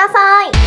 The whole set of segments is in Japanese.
ださい。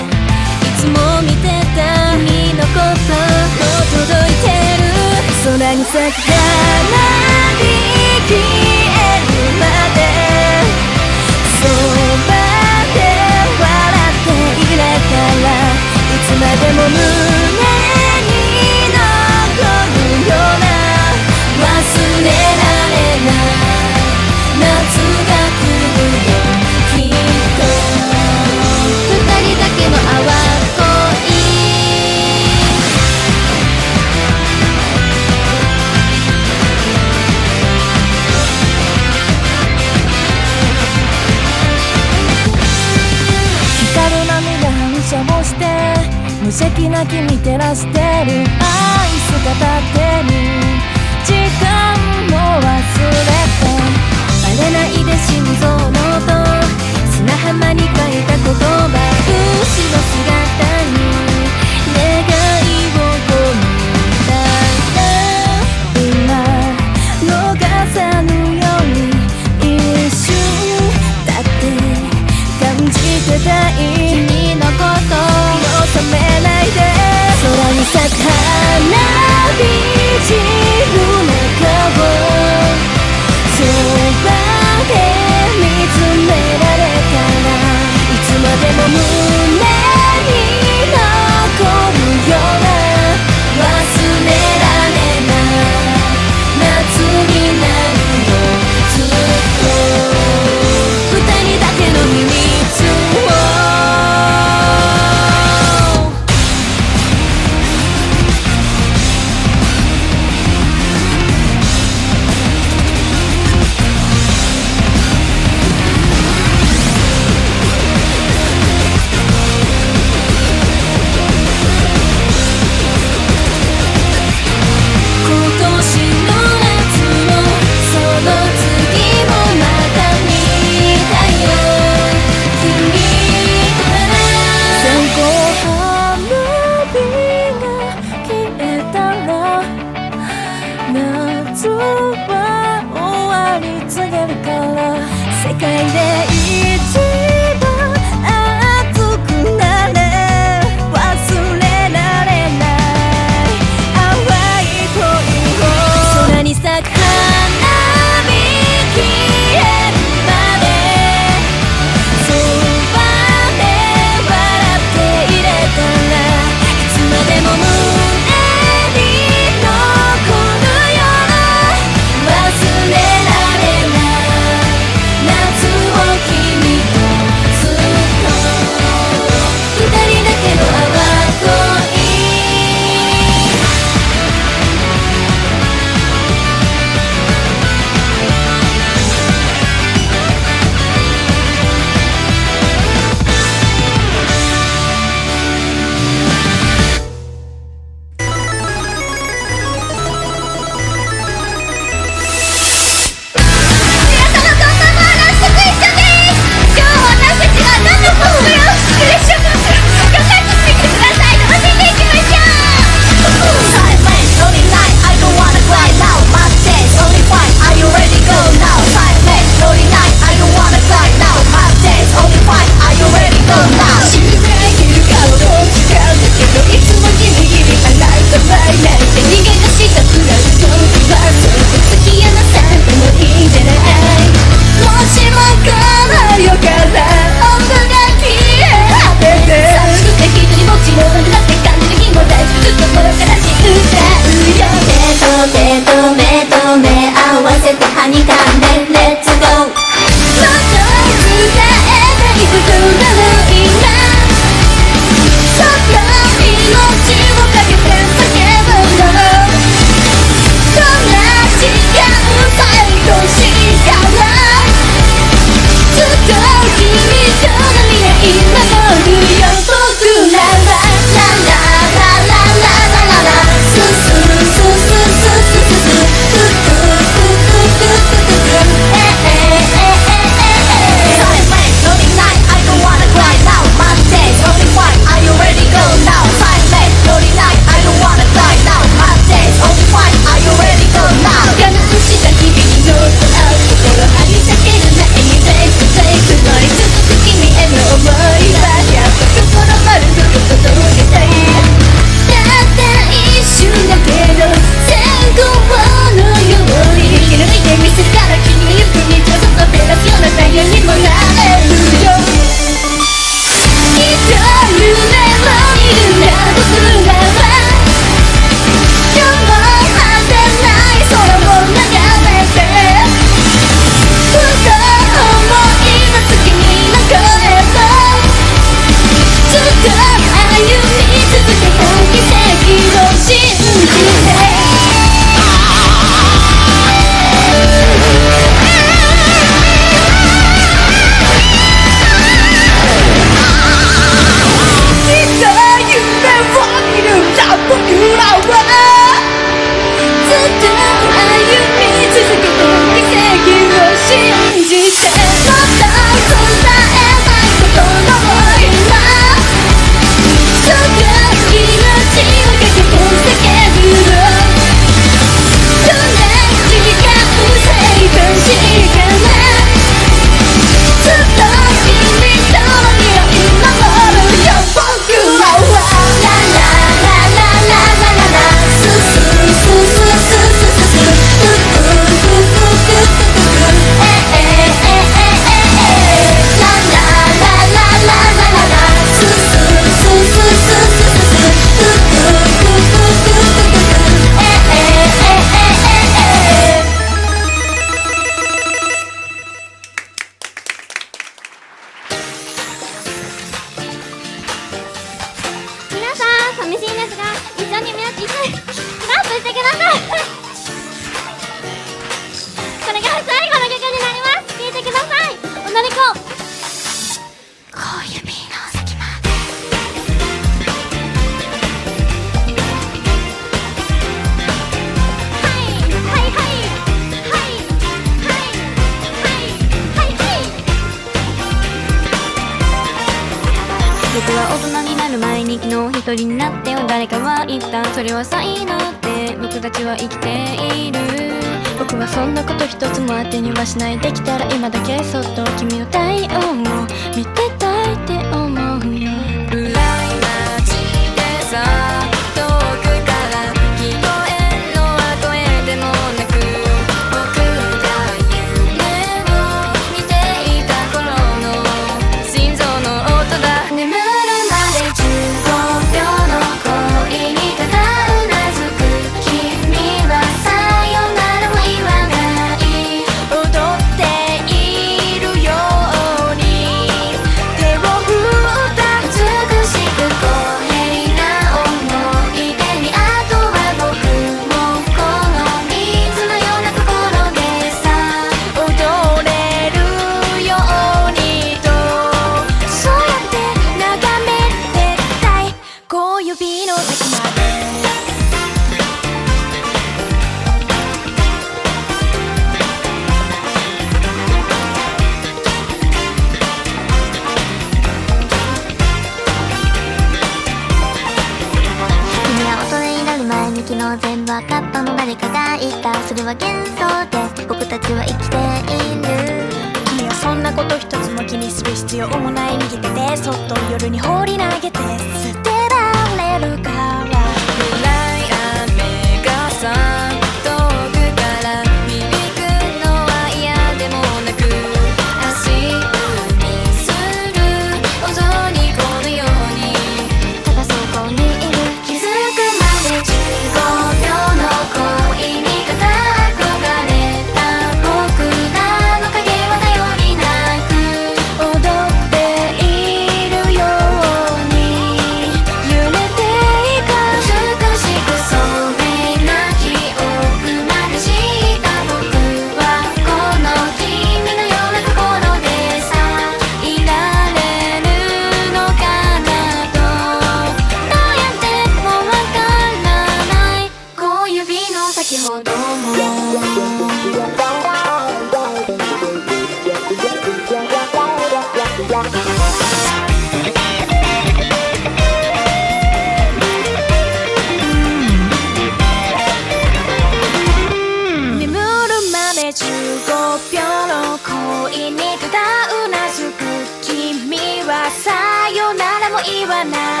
言わない。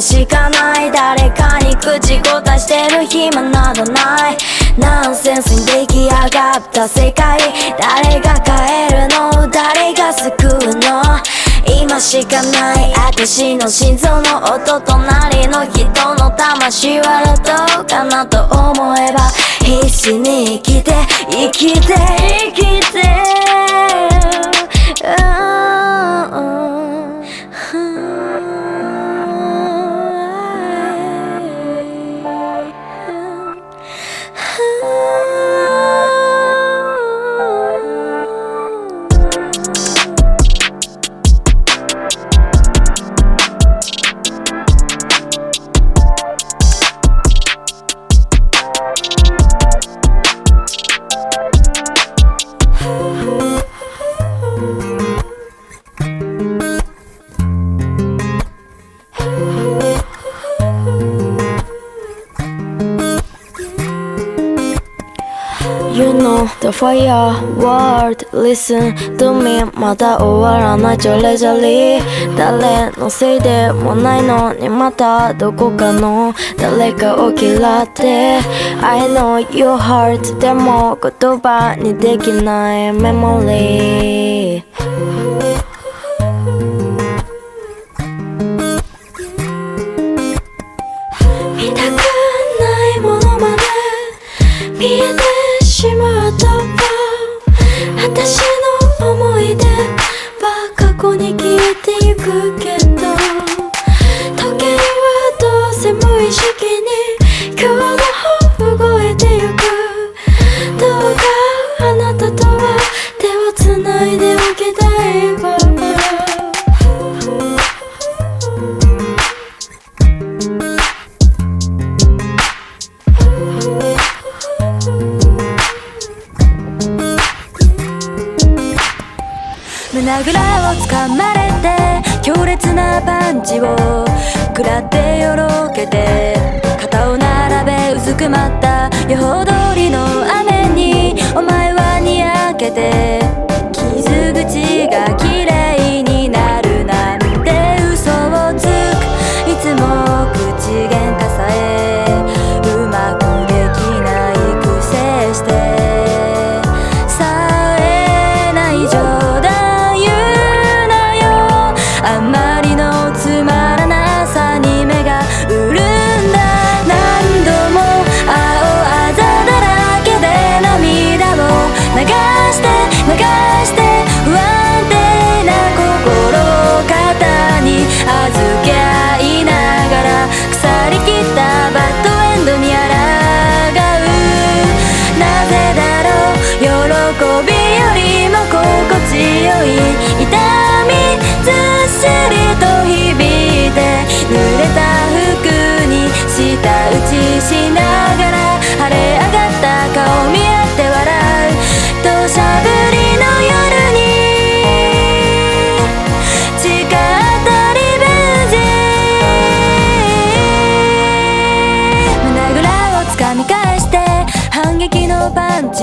しかない。誰かに口答えしてる暇などない。ナンセンスに出来上がった世界。誰が変えるの？誰が救うの？今しかない私の心臓の音隣の人の魂はどうかなと思えば必死に生きて生きて Dear world, listen to me. まだ終わらないジョレジャリー。誰のせいでもないのにまたどこかの誰かを嫌って。I know your heart でも言葉にできないメモリー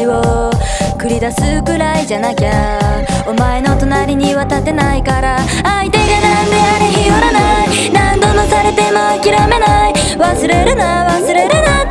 を繰り出すくらいじゃなきゃ。お前の隣には立てないから。相手がなんであれ日和らない。何度もされても諦めない。忘れるな忘れるな。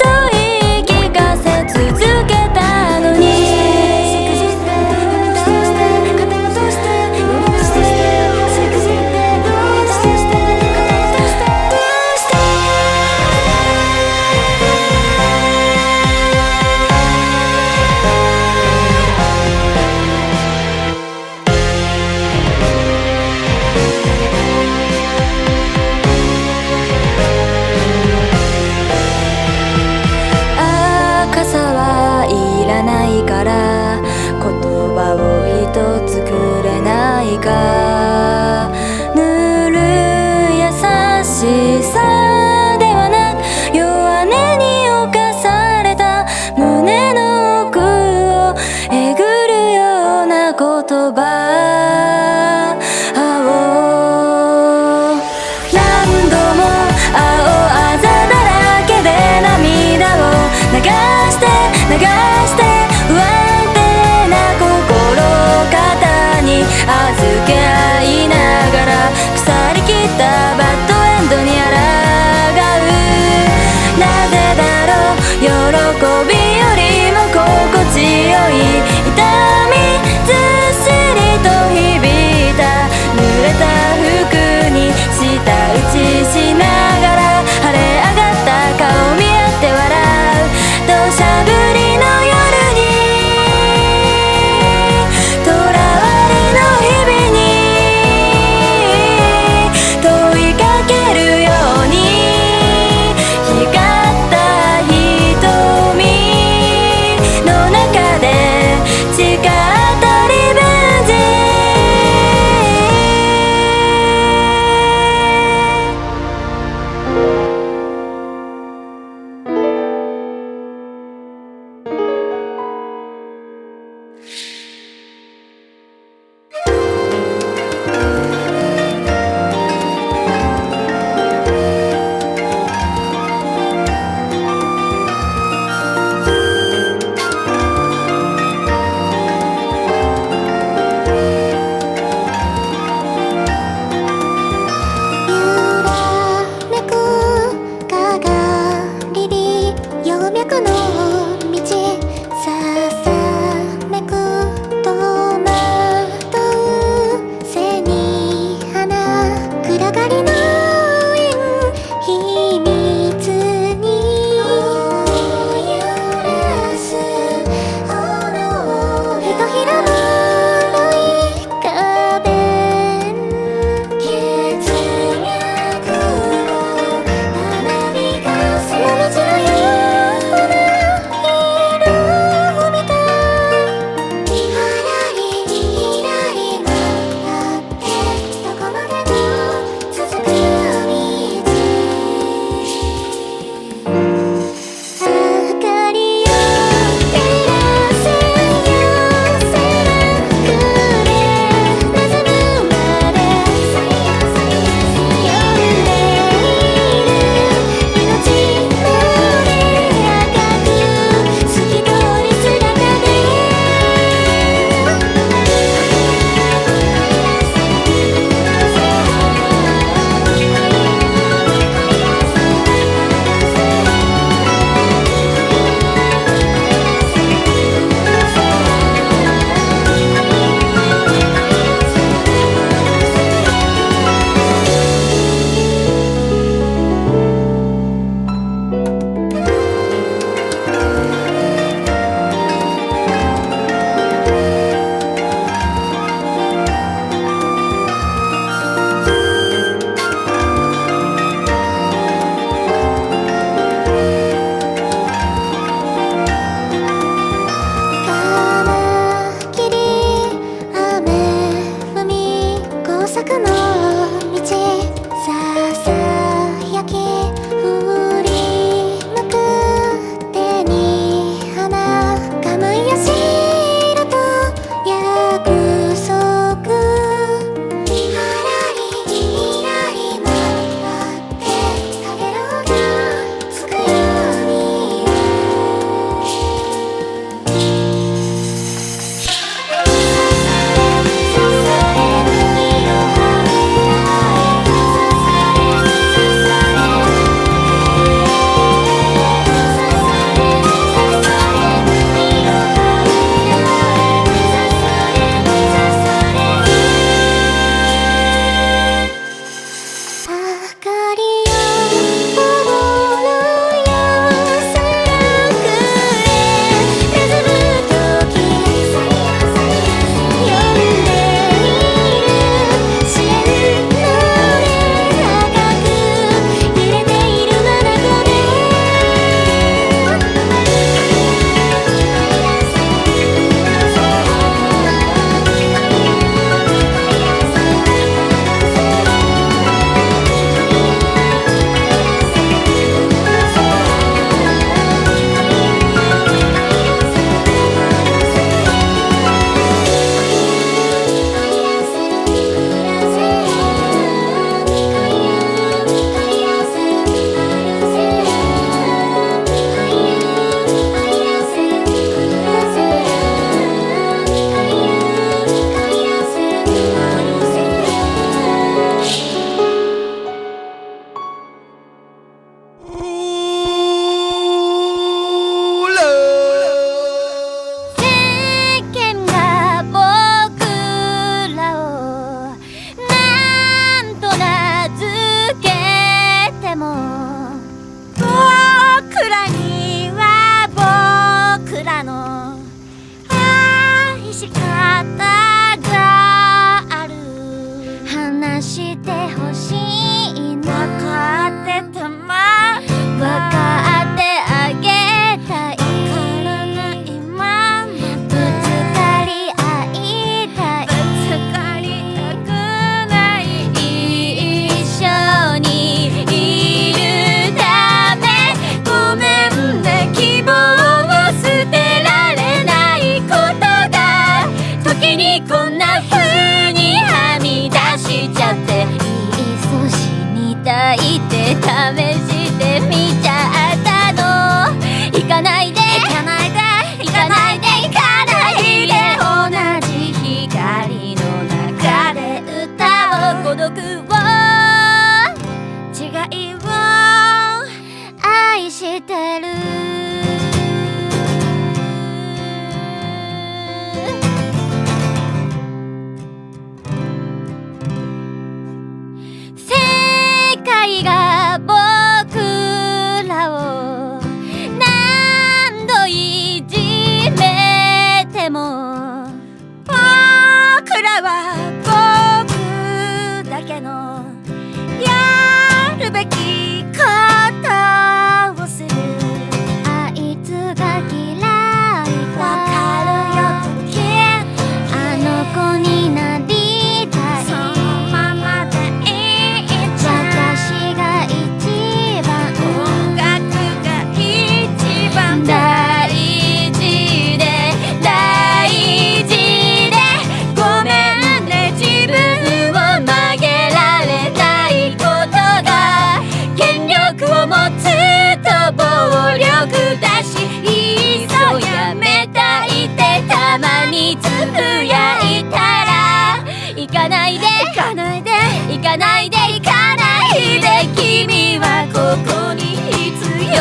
かないで行かないで君はここに必要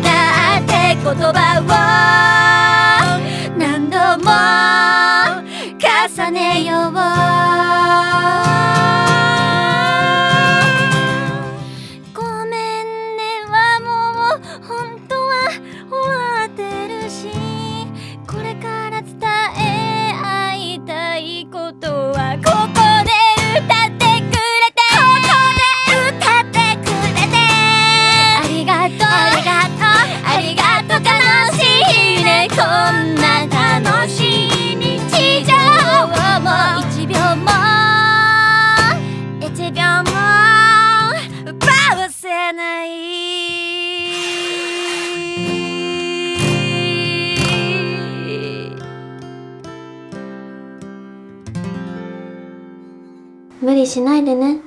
だって言葉を何度も重ねよう無しないでね。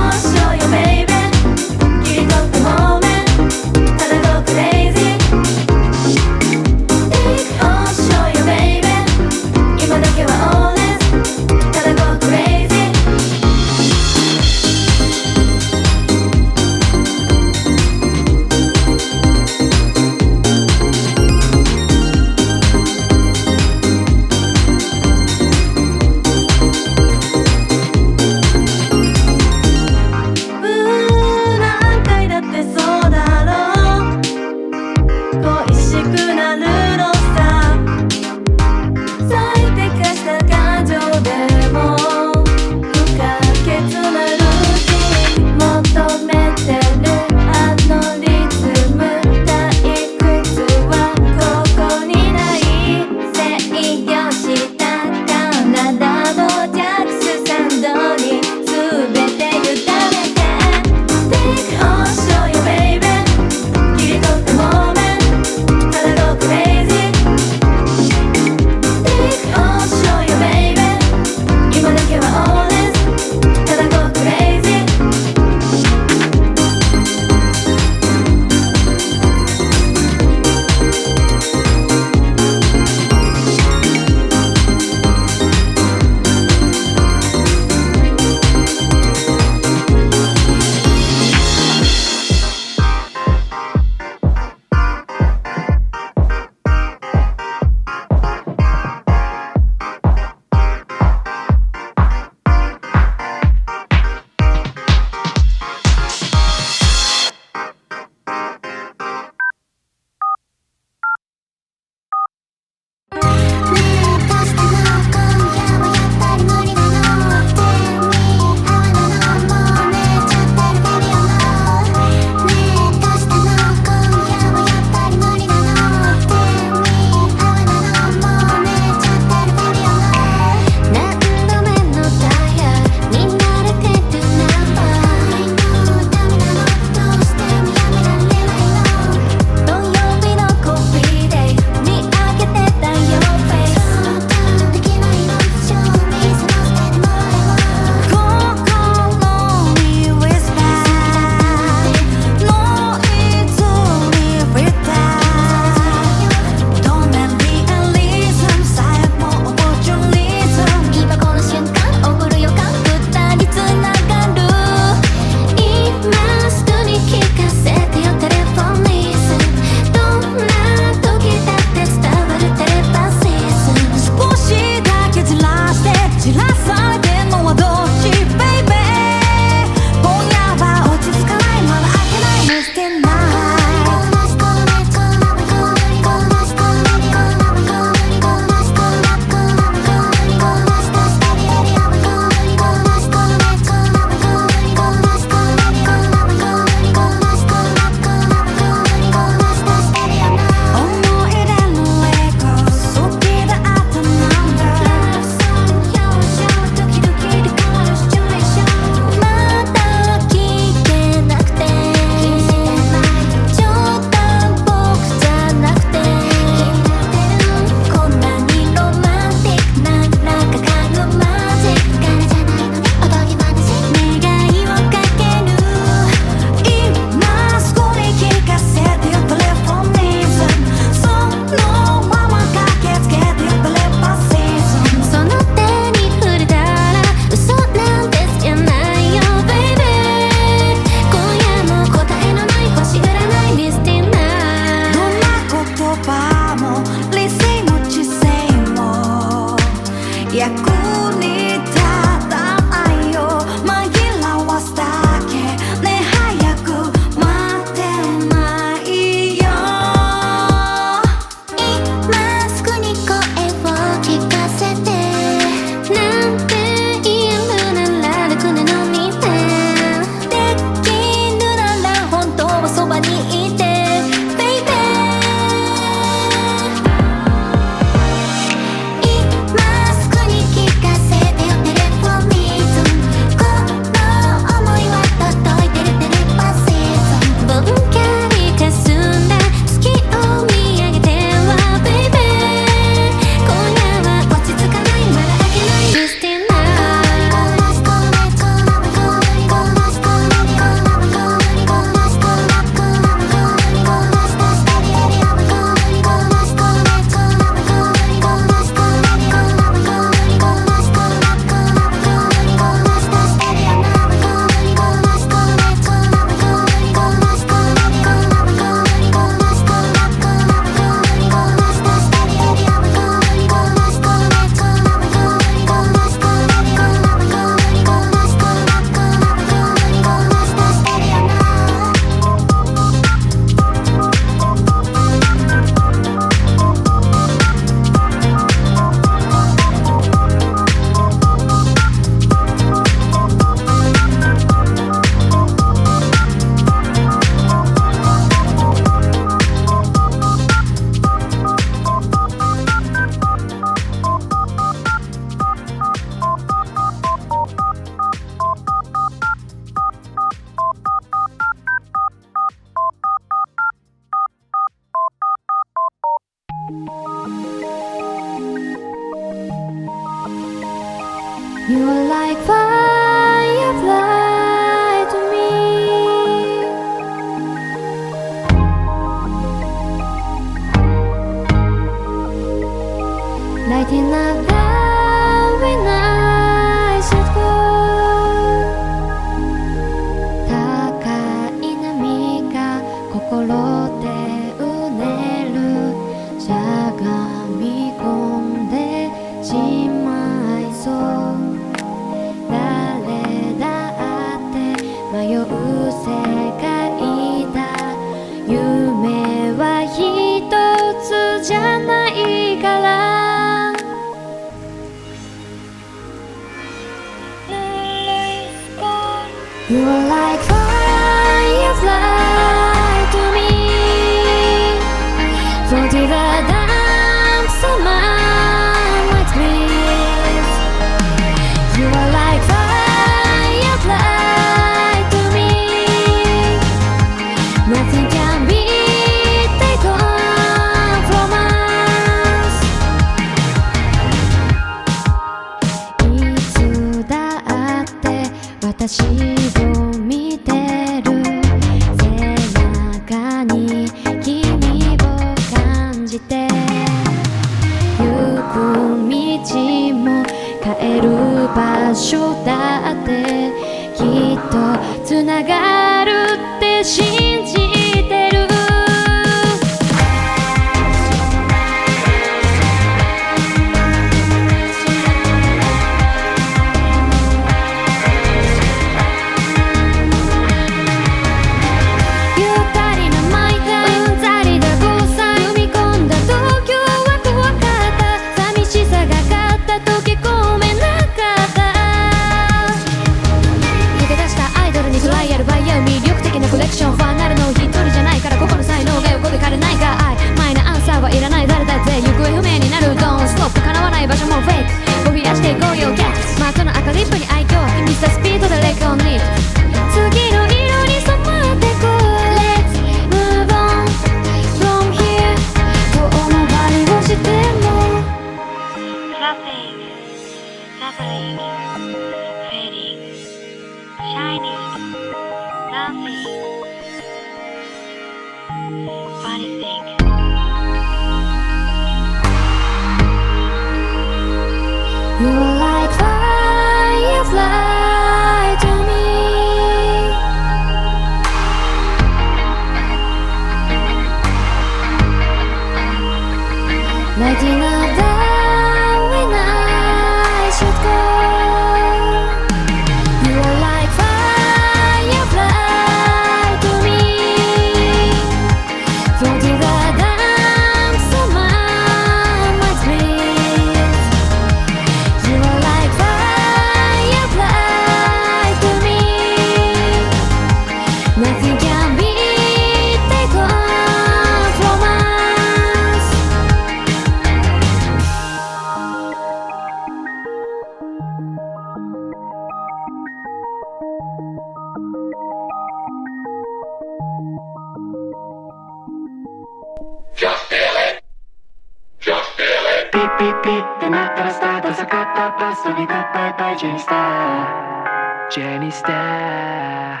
Last to be goodbye by Jenny Star Jenny Star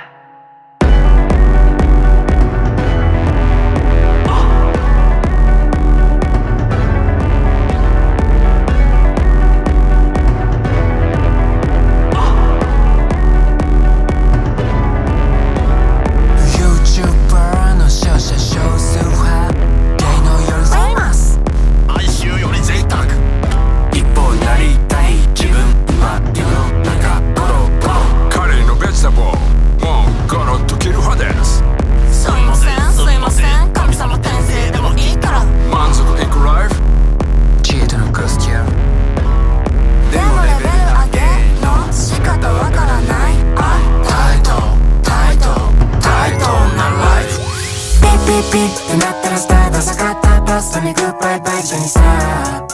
Rising star star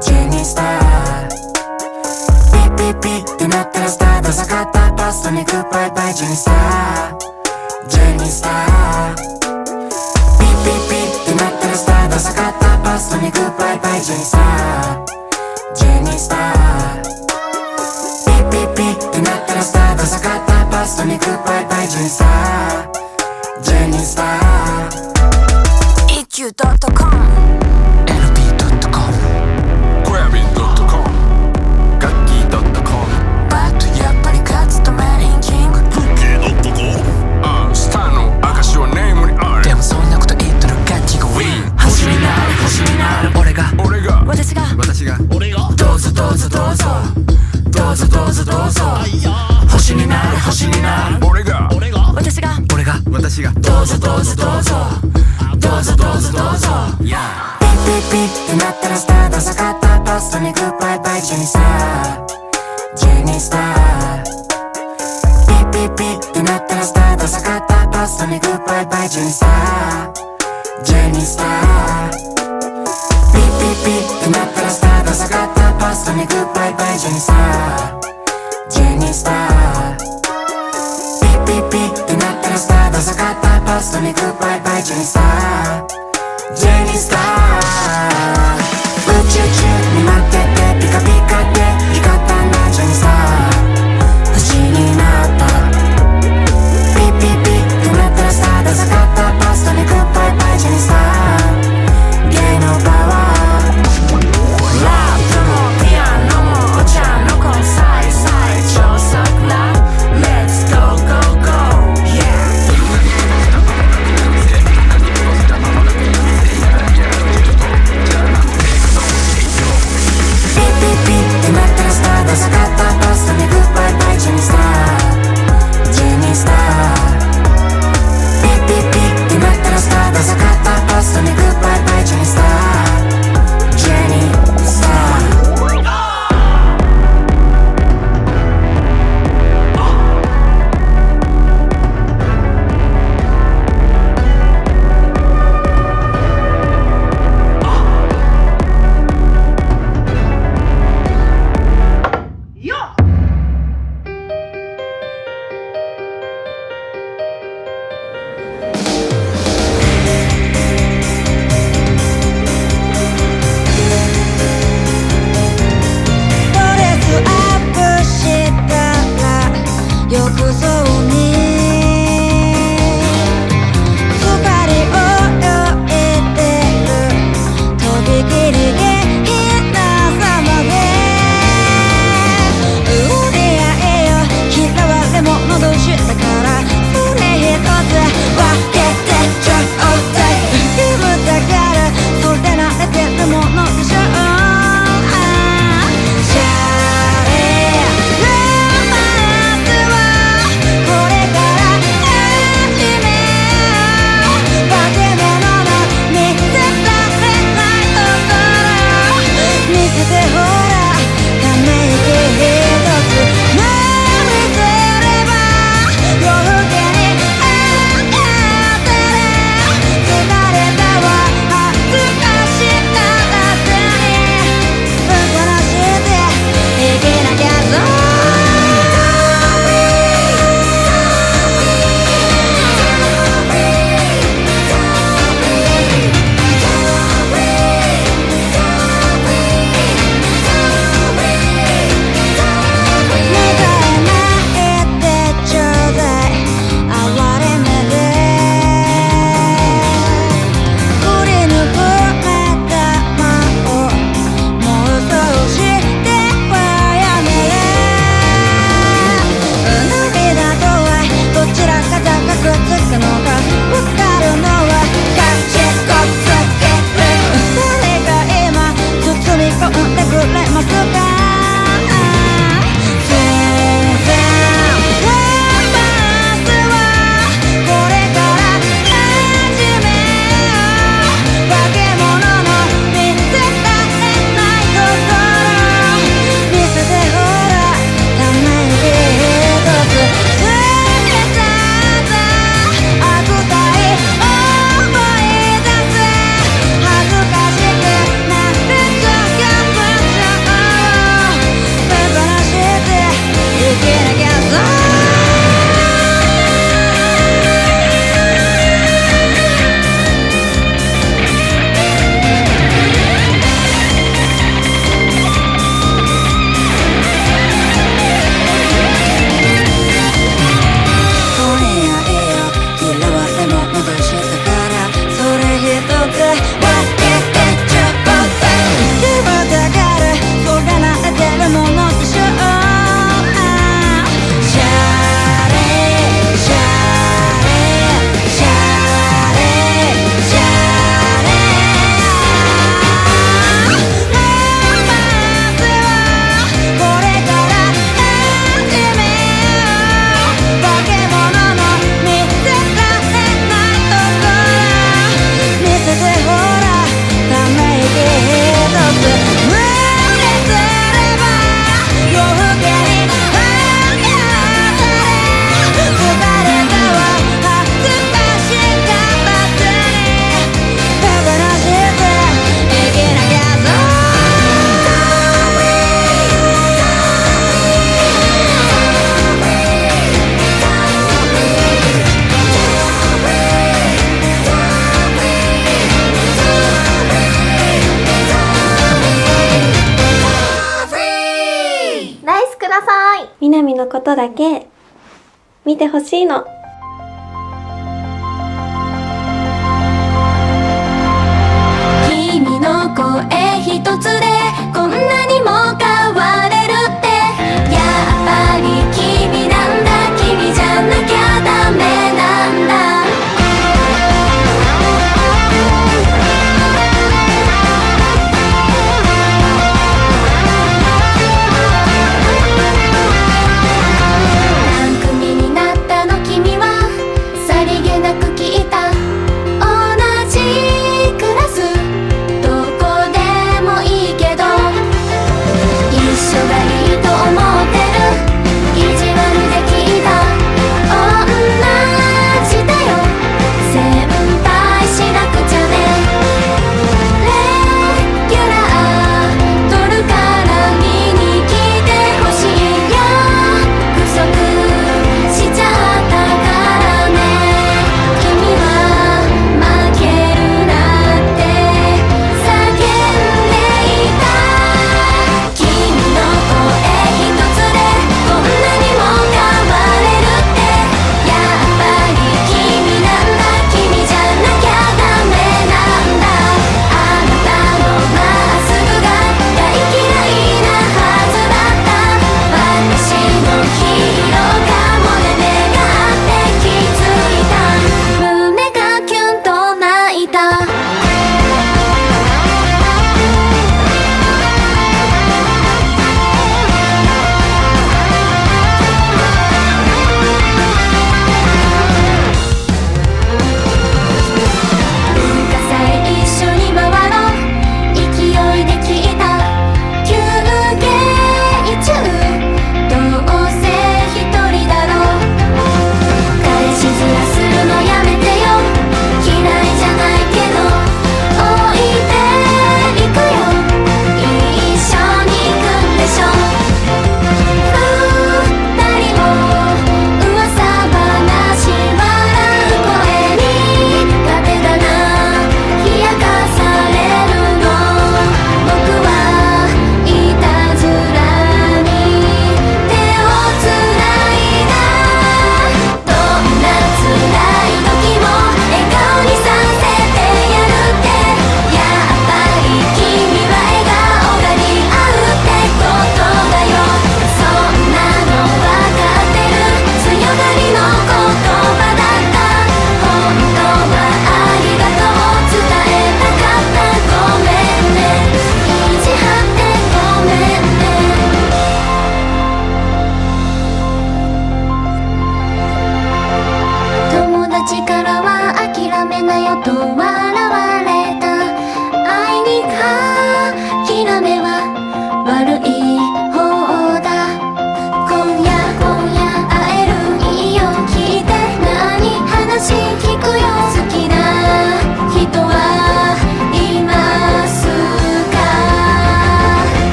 ジェニスタージェニスターピッピッピってなったらスターダサかったパストにグッバイバイジニスタージニスタージェニスター EQ.com が。私が。私が。俺が。どうぞどうぞどうぞ。どうぞどうぞどうぞ。星になる星になる。俺が。俺が。私が。俺が。私が。どうぞどうぞどうぞ。どうぞどうぞどうぞ。Yeah ピッピッピッってなったらスターダサかったパストにグッバイバイジェニスタージェニスターピッピッピッってなったらスターダサかったパストにグッバイバイジェニスタージェニスターピッピッピッってなったらスターダサかったパスタにグッバイバイジェニスター。ジェニスター。ピッピッピッってなったらスタート下がったパストにグッバイバイジェニスター。ジェニスター。見てほしいの。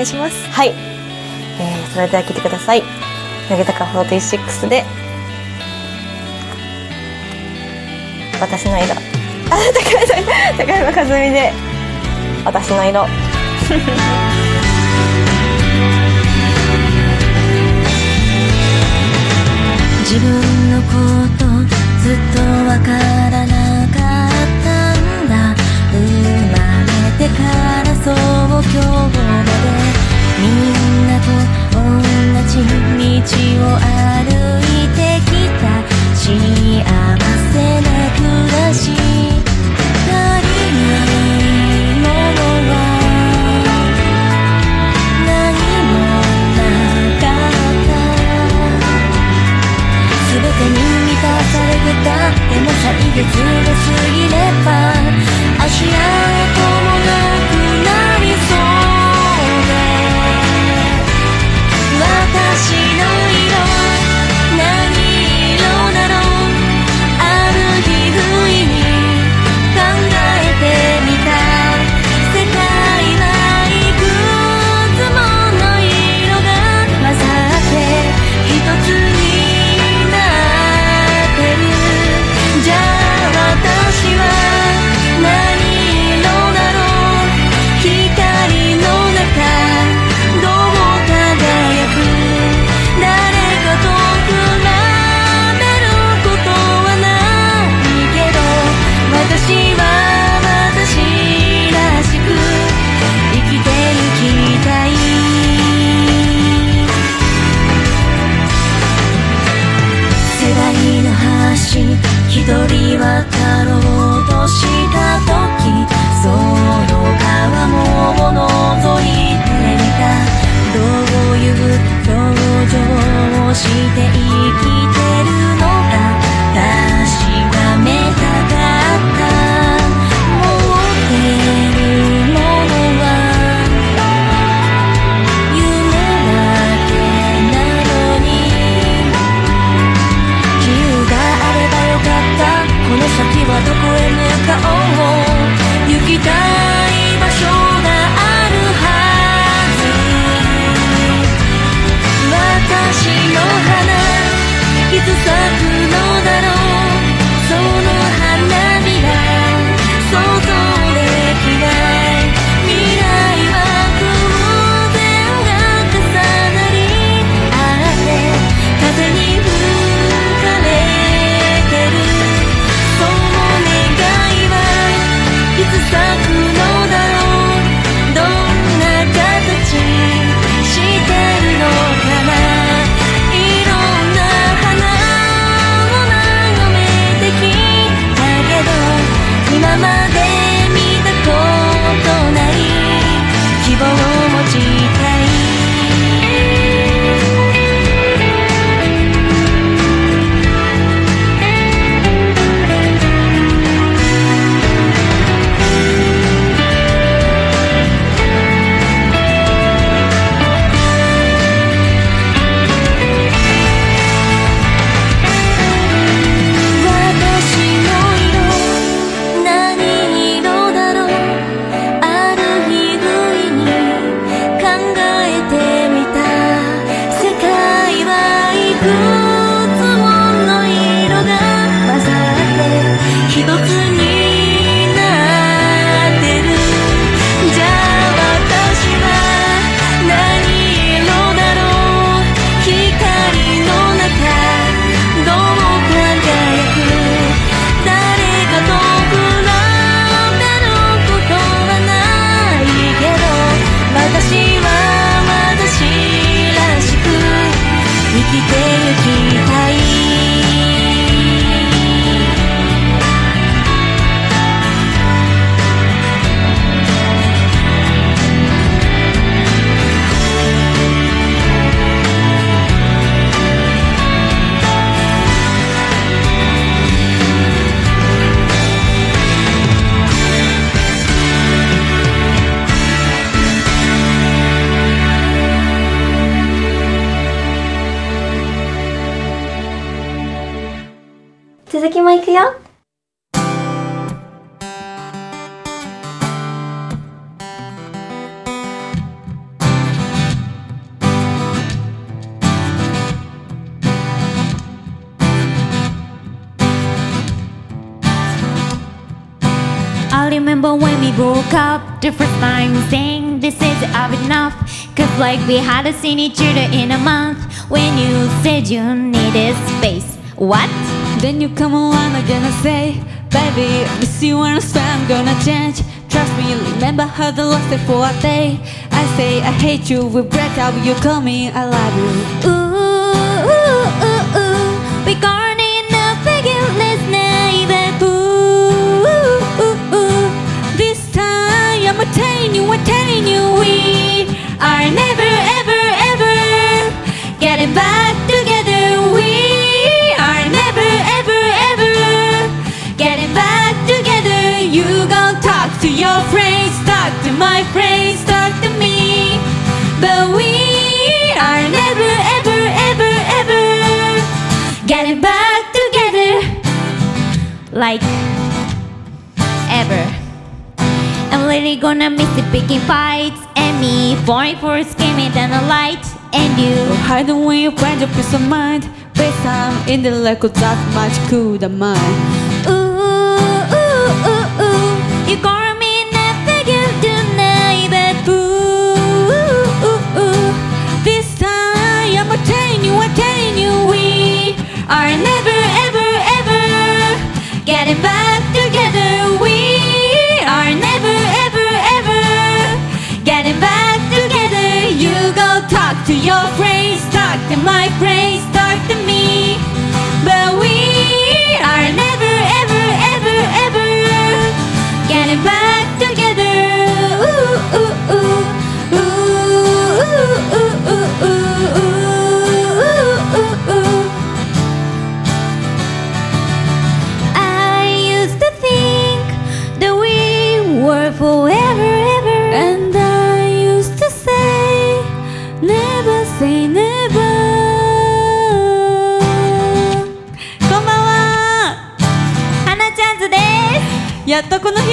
願いします。はい、えー、それでは聴いてください。乃木坂46で「私の色」あ高山高山和美で「私の色」自分のことずっとわからなかったんだ。生まれてからそう今日までみんなと同じ道を歩いてきた幸せな暮らし足りないものは何もなかった。全てに満たされてたでも歳月が過ぎれば明日へ伴うは like we hadn't seen each other in a month When you said you needed space What? Then you come along again and say, Baby, miss you and I'm gonna change. Trust me, remember how the last day for a day. I say I hate you, we break up, you call me, I love you. Ooh, ooh, ooh, ooh. We forgiveness now, but ooh, ooh, ooh, ooh. This time I'm telling you, I'm you, we are never, ever, ever getting back together. We are never, ever, ever getting back together. You gon' talk to your friends, talk to my friends, talk to me. But we are never, ever, ever, ever getting back together. Like ever. I'm really gonna miss the picking fights me falling for screaming down the light and you hide away you find your peace of mind. Based on in the record that much cool than mine. Ooh, ooh, ooh, ooh. You got me but ooh, ooh, ooh. This time I'm you, you, we are never, your praise, Doctor, my praise. やっとこの日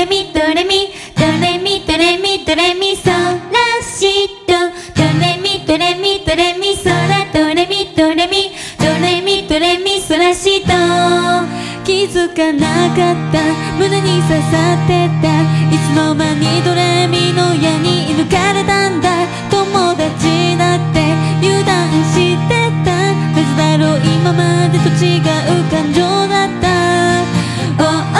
レミドレミドレミドレミドレミソラシドドレミドレミドレミソラドレミドレミドレミドレミソラシド気づかなかった。胸に刺さってた。いつの間にドレミの矢に射抜かれたんだ。友達だって。油断してた。別だろう。今までと違う感情だった、oh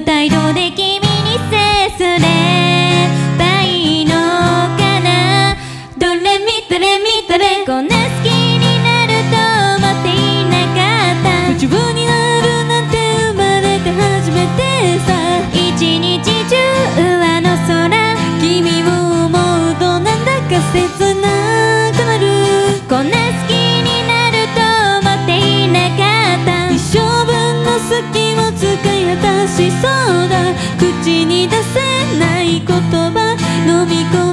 態度できみ込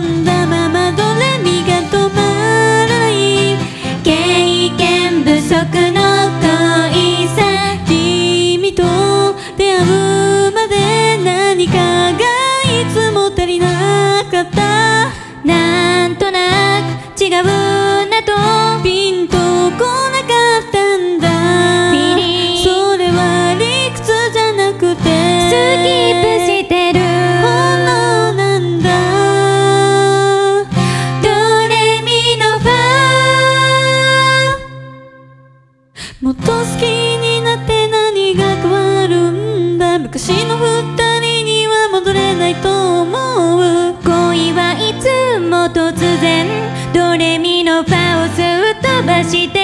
して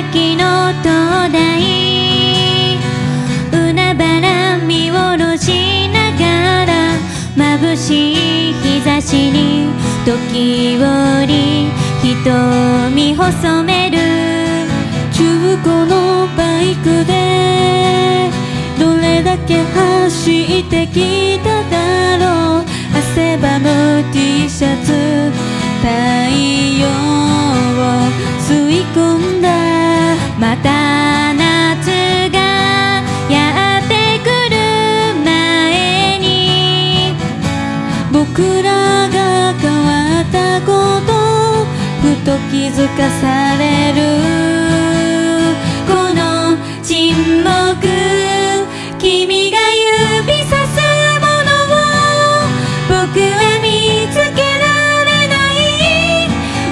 の灯台海原ろしながら眩しい日差しに時折瞳細める中古のバイクでどれだけ走ってきただろう汗ばむ T シャツ太陽を吸い込んだづかされる。この沈黙君が指さすものを僕は見つけられない。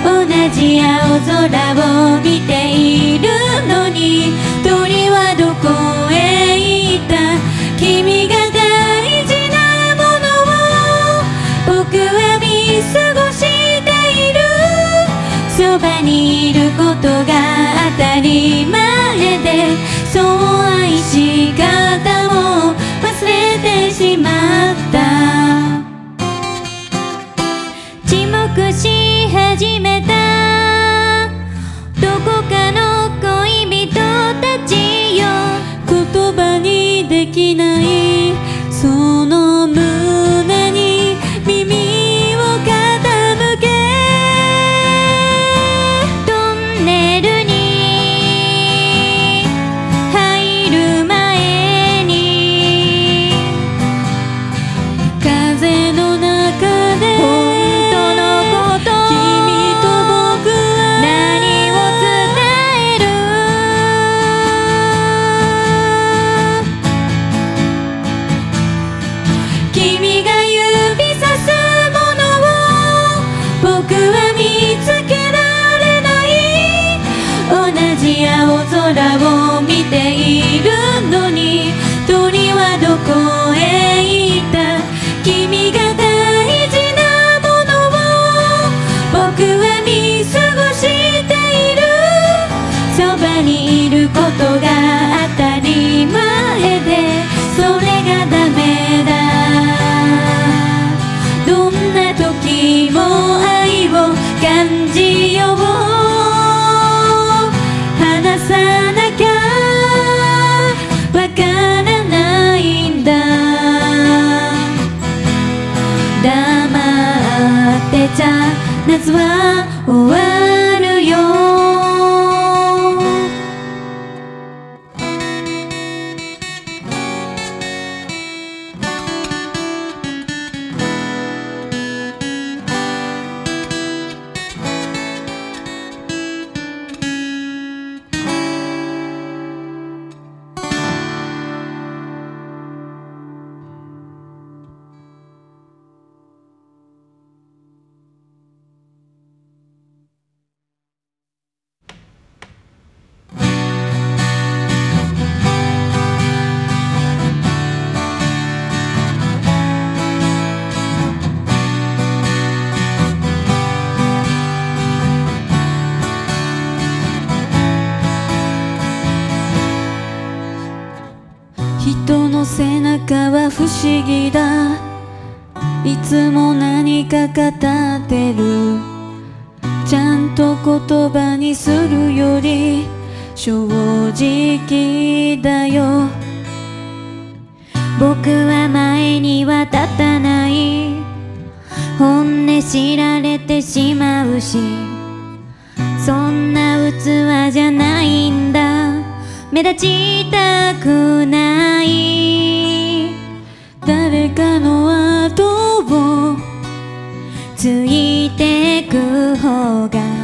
同じ青空を見てそばにいることが当たり前でそう愛し方も忘れてしまった。ってちゃ夏は終わる。言葉にするより正直だよ。僕は前には立たない。本音知られてしまうしそんな器じゃないんだ。目立ちたくない。誰かの後をついてく方が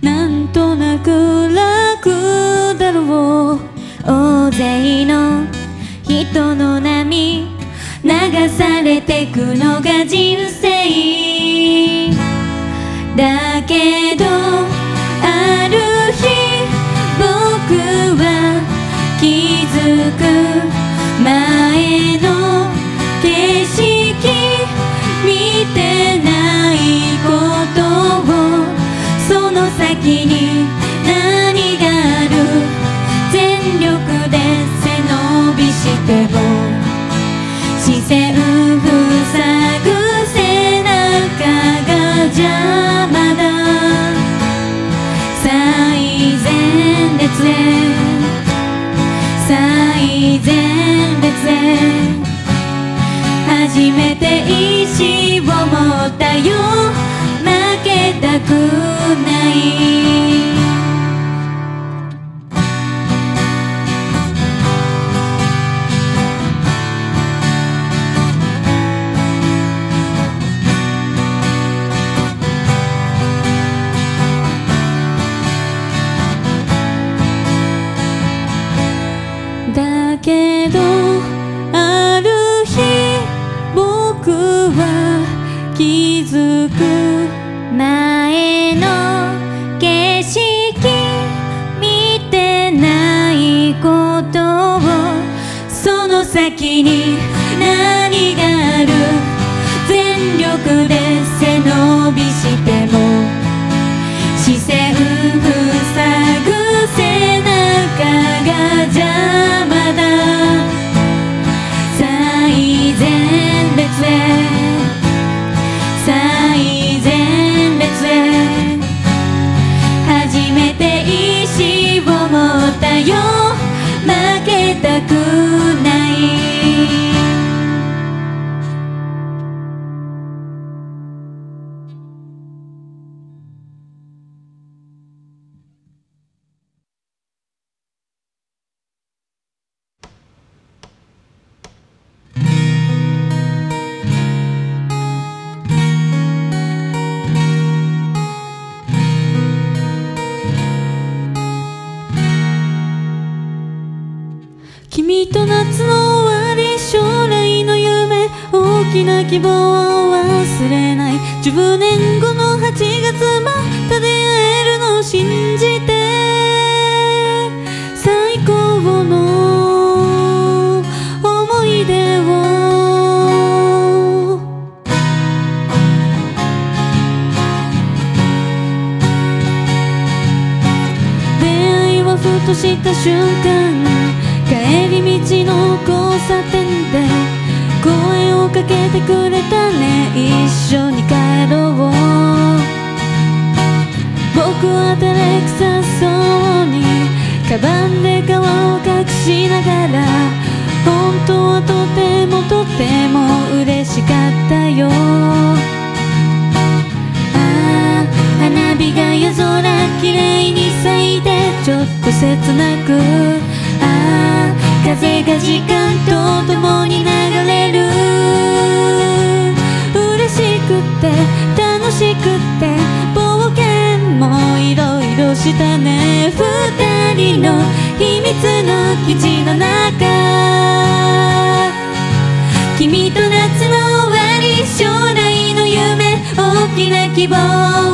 なんとなく楽だろう。大勢の人の波流されてくのが人生。だけどでも視線塞ぐ背中が邪魔だ。最前列へ最前列へ初めて意志を持ったよ。負けたくない。ない希望を忘れない。10年後の8月また出会えるのを信じて。最高の思い出を。出会いはふとした瞬間。帰り道の交差点で。声をかけてくれたら本当はとてもとても嬉しかったよ。ああ花火が夜空きれいに咲いてちょっと切なく。ああ風が時間と共に流れる。嬉しくて楽しくてもいろいろしたね。二人の秘密の基地の中。君と夏の終わり将来の夢大きな希望。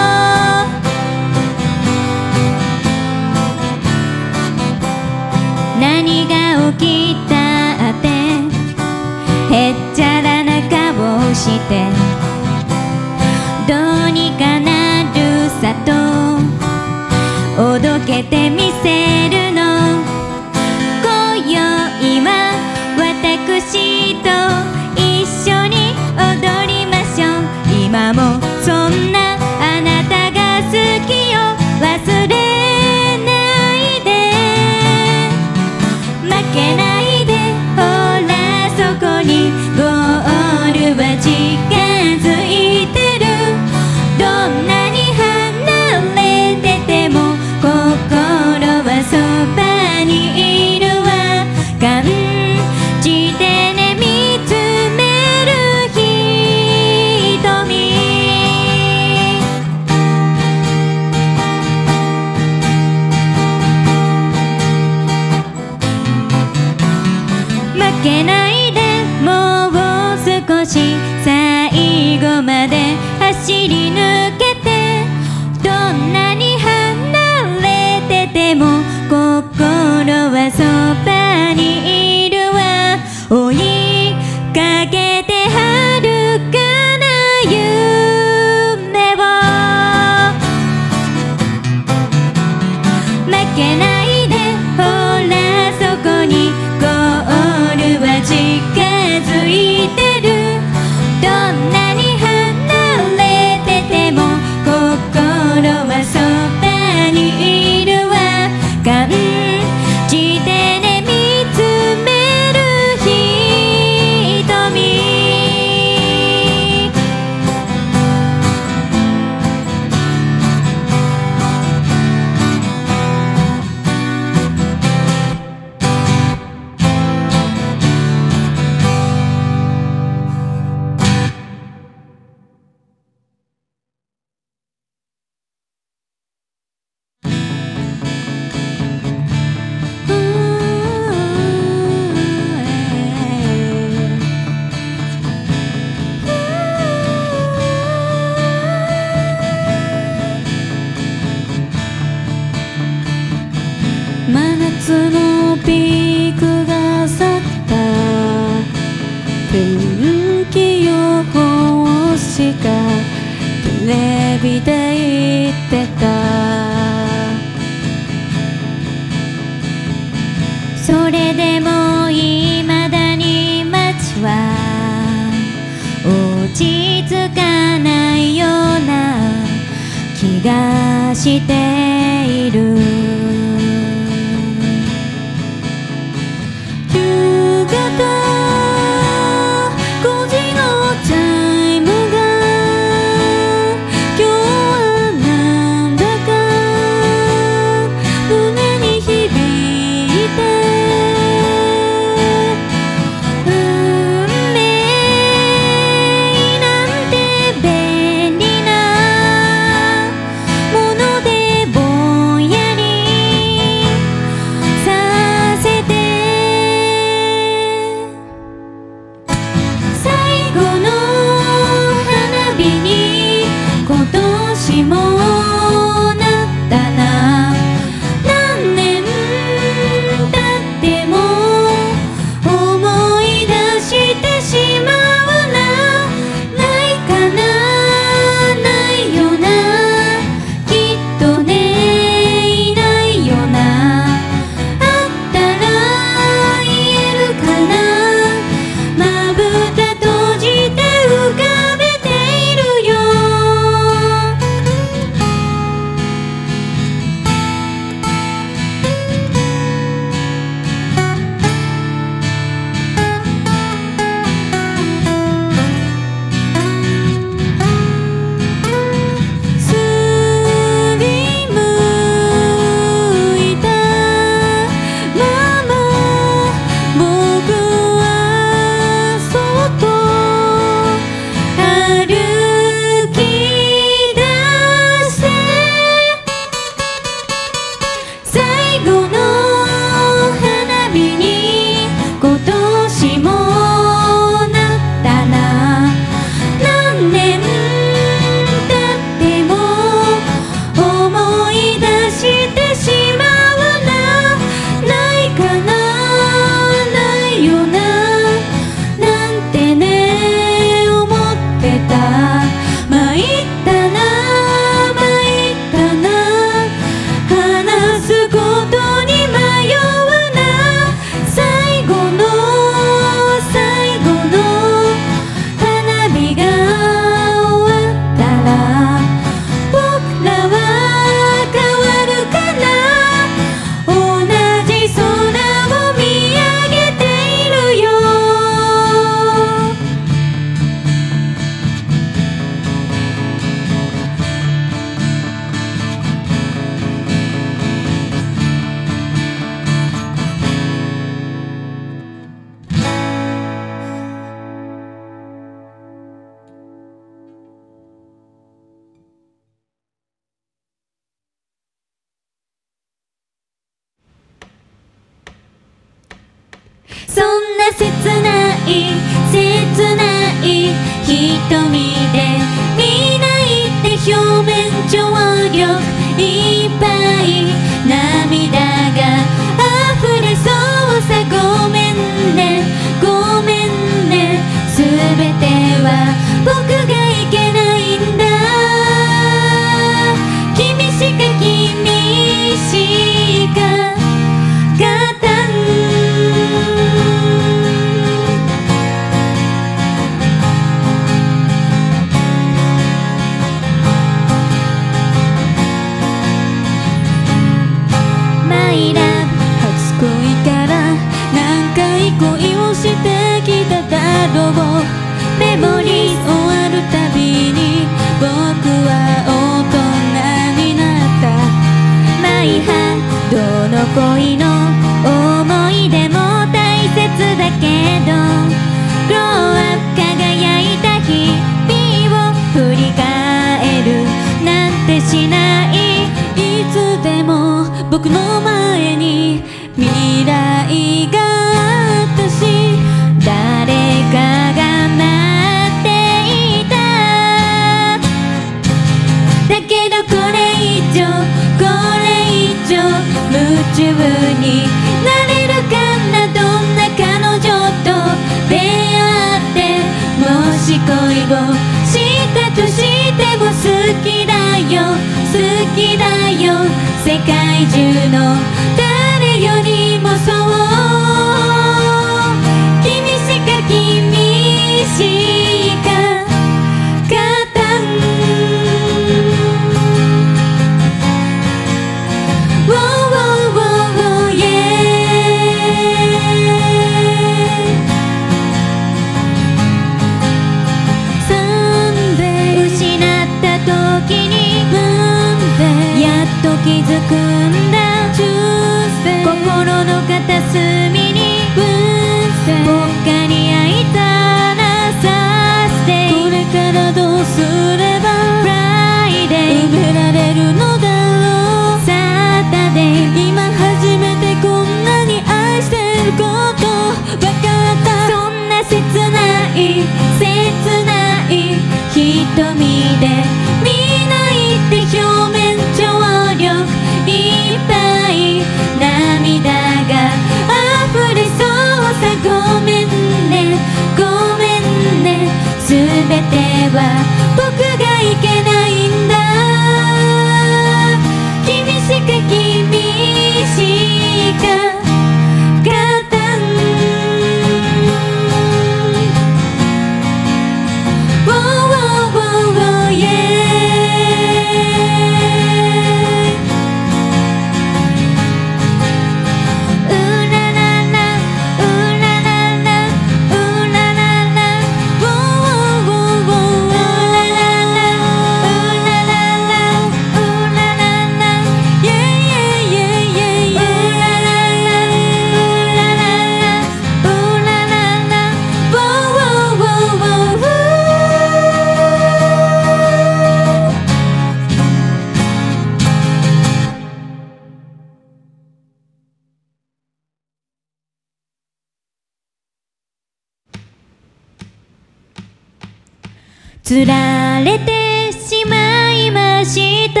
つられてしまいました。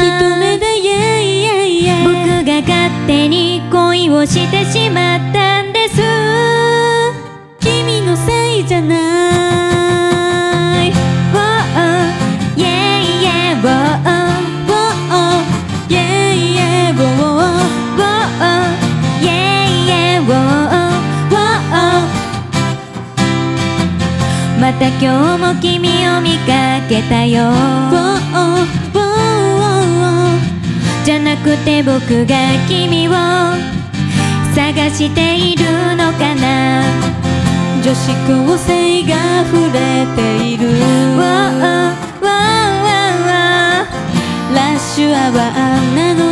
一目でイエイエイエイ。僕が勝手に恋をしてしまったんです。君のせいじゃない。また今日も君を見かけたよ」じゃなくて僕が君を探しているのかな。女子高生が触れている。ラッシュアワーなの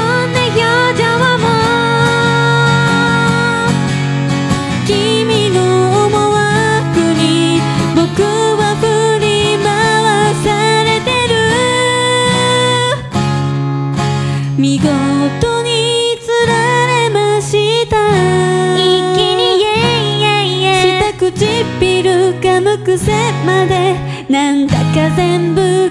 癖までなんだか全部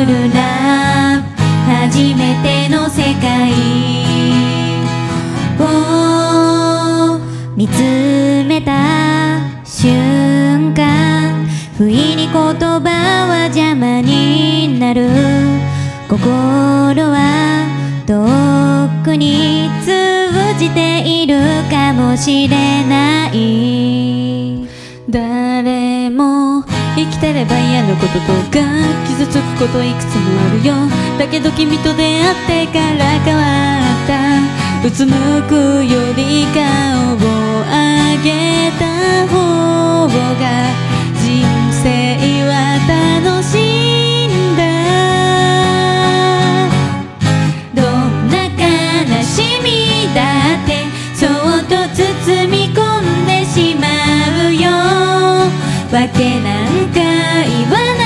ョイフルな初めての世界を見つめた瞬間不意に言葉は邪魔になる。心は遠くに通じているかもしれない。誰生きてれば嫌なこととか。傷つくこといくつもあるよ。だけど君と出会ってから変わった。うつむくより顔を上げた方が。人生は楽しいんだ。どんな悲しみだって。そっと包み込んでしまうよ。わけなんか言わな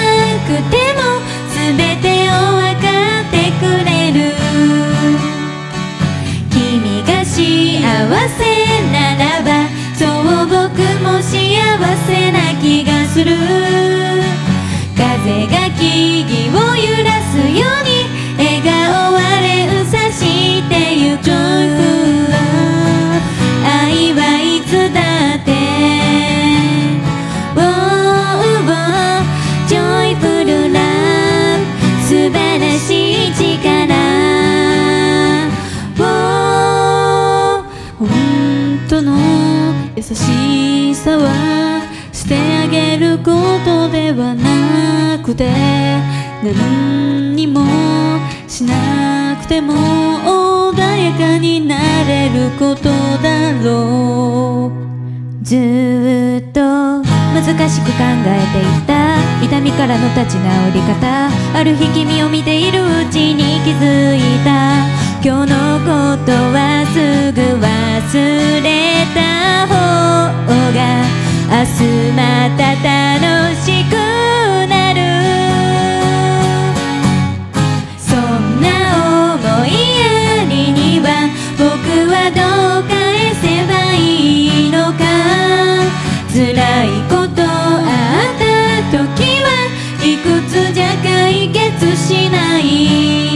くても全てを分かってくれる。君が幸せならばそう僕も幸せな気がする。風が木々を揺らすようなことではなくて何にもしなくても穏やかになれることだろう。ずっと難しく考えていた痛みからの立ち直り方ある日君を見ているうちに気づいた。今日のことはすぐ忘れた方が明日また楽しくなる。そんな思いやりには僕はどう返せばいいのか。辛いことあった時はいくつじゃ解決しない。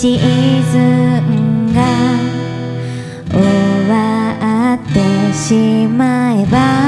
シーズンが終わってしまえば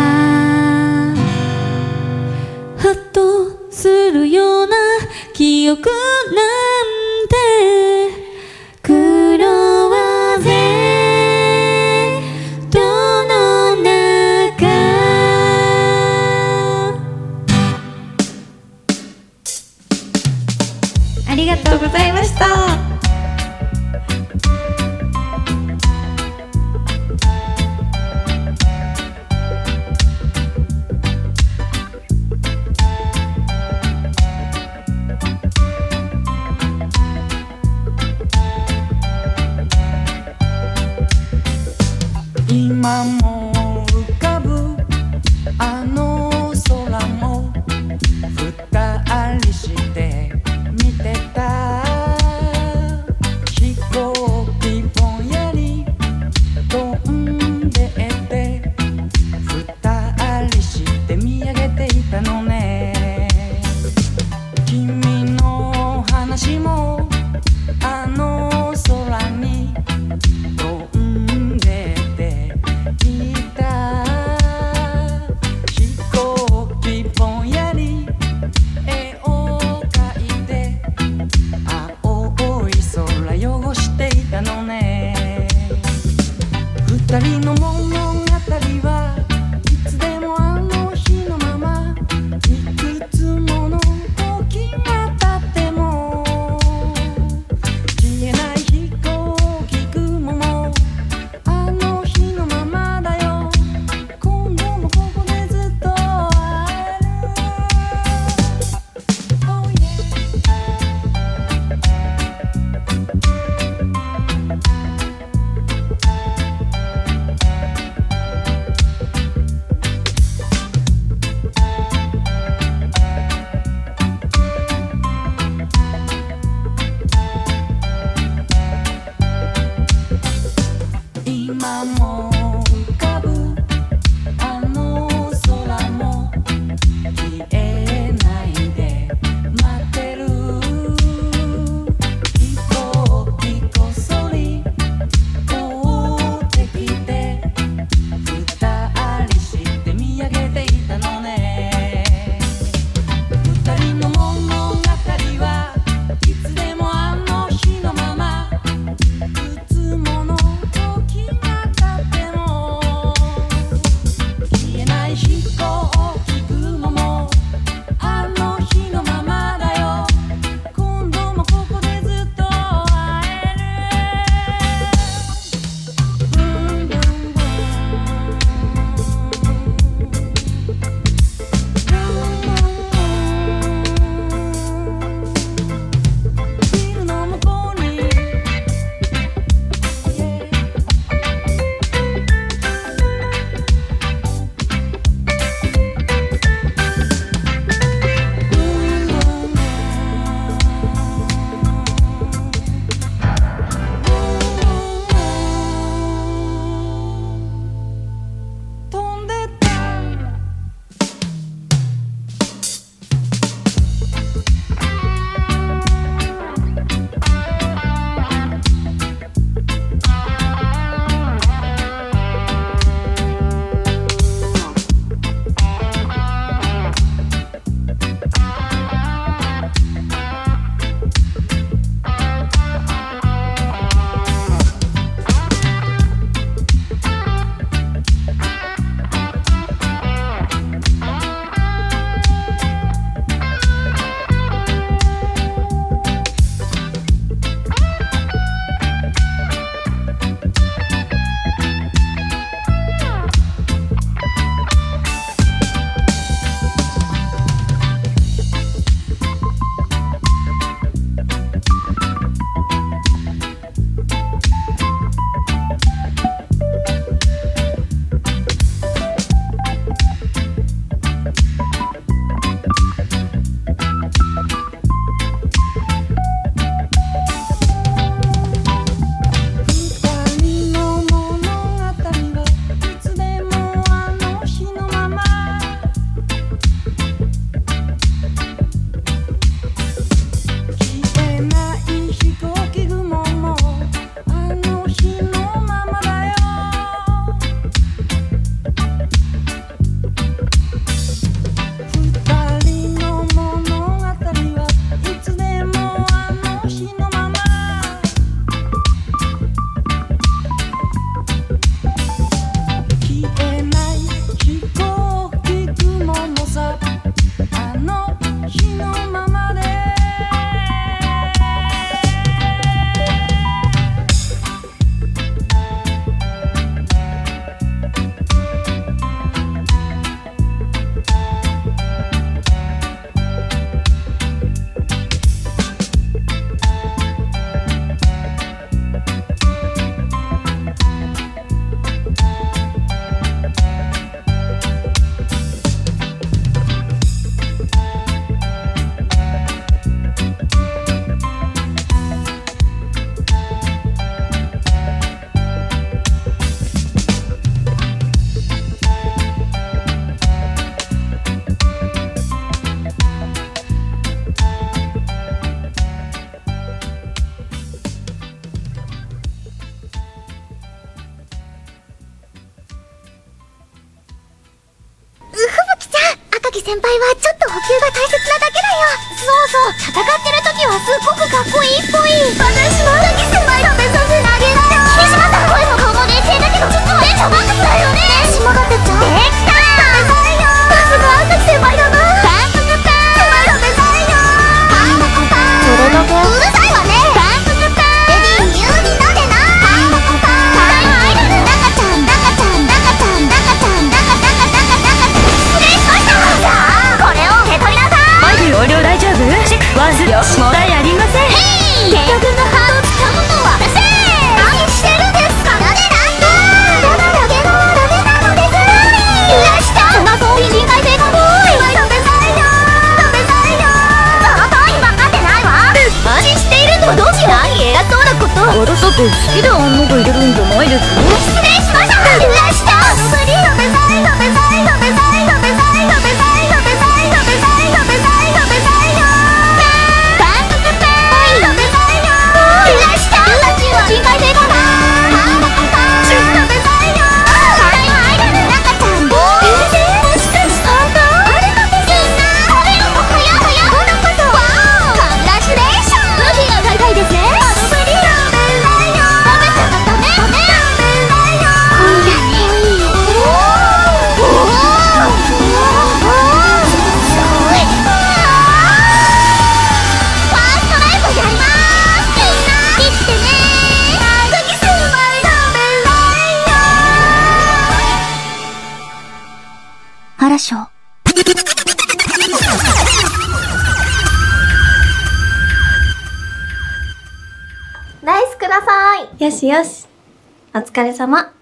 れ様。